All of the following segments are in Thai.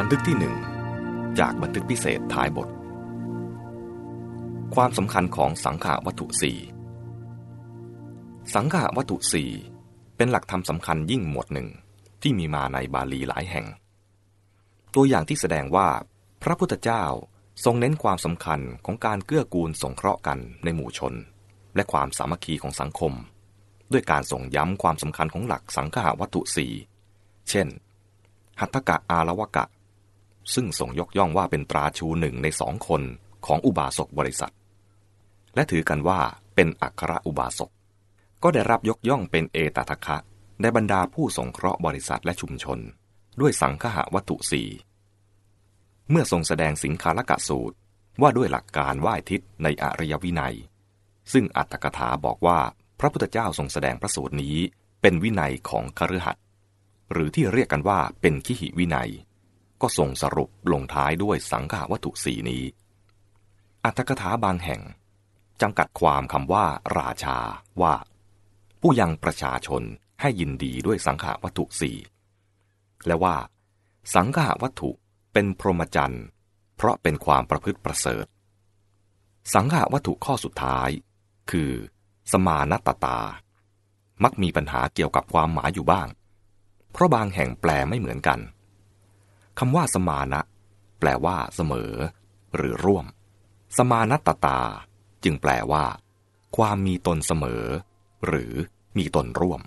บันทึกที่หนึ่งจากบันทึกพิเศษท้ายบท ความสำคัญของสังขาวัตถุสี่สังขาวัตถุสี่เป็นหลักธรรมสำคัญยิ่งหมวดหนึ่งที่มีมาในบาลีหลายแห่ง ตัวอย่างที่แสดงว่าพระพุทธเจ้าทรงเน้นความสำคัญของการเกื้อกูลสงเคราะห์กันในหมู่ชน และความสามัคคีของสังคม ด้วยการส่งย้ำความสำคัญของหลักสังขาวัตถุสี่เช่น หัตถกะอาลวกะ ซึ่งส่งยกย่องว่าเป็นตราชูหนึ่งในสองคนของอุบาสกบริษัท และถือกันว่าเป็นอัครอุบาสก ก็ได้รับยกย่องเป็นเอตทัคคะ ในบรรดาผู้สงเคราะห์บริษัทและชุมชน ด้วยสังฆะวัตถุสี่เมื่อทรงแสดงสิงคาลกะสูตรว่าด้วยหลักการไหว้ทิศในอริยวินัย ซึ่งอัตถกถาบอกว่าพระพุทธเจ้าทรงแสดงพระสูตรนี้เป็นวินัยของคฤหัสถ์หรือที่เรียกกันว่าเป็นขิหิวินัย ก็ทรงสรุปลงท้ายด้วยสังฆวัตถุสีนี้ อัตถกถาบางแห่งจำกัดความคำว่าราชาว่า ผู้ยังประชาชนให้ยินดีด้วยสังฆวัตถุสี่และว่า สังฆวัตถุเป็นพรหมจรรย์เพราะเป็นความประพฤติประเสริฐ สังฆวัตถุข้อสุดท้าย คือ สมานตตา มักมีปัญหาเกี่ยวกับความหมายอยู่บ้าง เพราะบางแห่งแปลไม่เหมือนกัน คำว่าสมานะ แปลว่าเสมอ หรือร่วม สมานัตตา จึงแปลว่า ความมีตนเสมอ หรือมีตนร่วม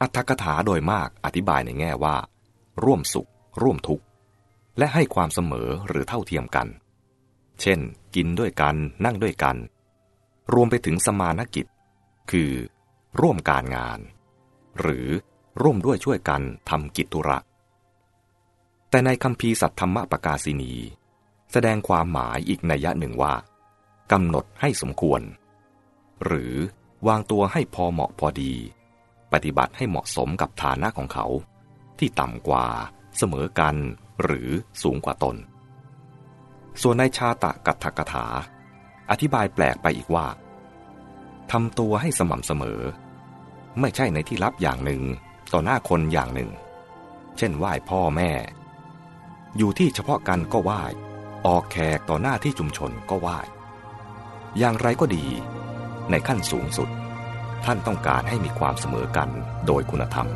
อัตถกถาโดยมากอธิบายในแง่ว่า ร่วมสุข ร่วมทุกข์ และให้ความเสมอหรือเท่าเทียมกัน เช่น กินด้วยกันนั่งด้วยกัน รวมไปถึงสมานกิจ คือ ร่วมการงาน หรือร่วมด้วยช่วยกันทำกิจธุระ แต่ในคำพีสัตธรรมปกาศินี แสดงความหมายอีกนัยยะหนึ่งว่ากำหนดให้สมควร หรือวางตัวให้พอเหมาะพอดี ปฏิบัติให้เหมาะสมกับฐานะของเขา ที่ต่ำกว่า เสมอกัน หรือสูงกว่าตน ส่วนในชาตะกัตถกถา อธิบายแปลกไปอีกว่าทำตัวให้สม่ำเสมอ ไม่ใช่ในที่ลับอย่างหนึ่ง ต่อหน้าคนอย่างหนึ่ง เช่นไหว้พ่อแม่ อยู่ที่เฉพาะกันก็ไหว้ออกแขกต่อหน้าที่ชุมชนก็ไหว้อย่างไรก็ดี ในขั้นสูงสุด ท่านต้องการให้มีความเสมอกันโดยคุณธรรม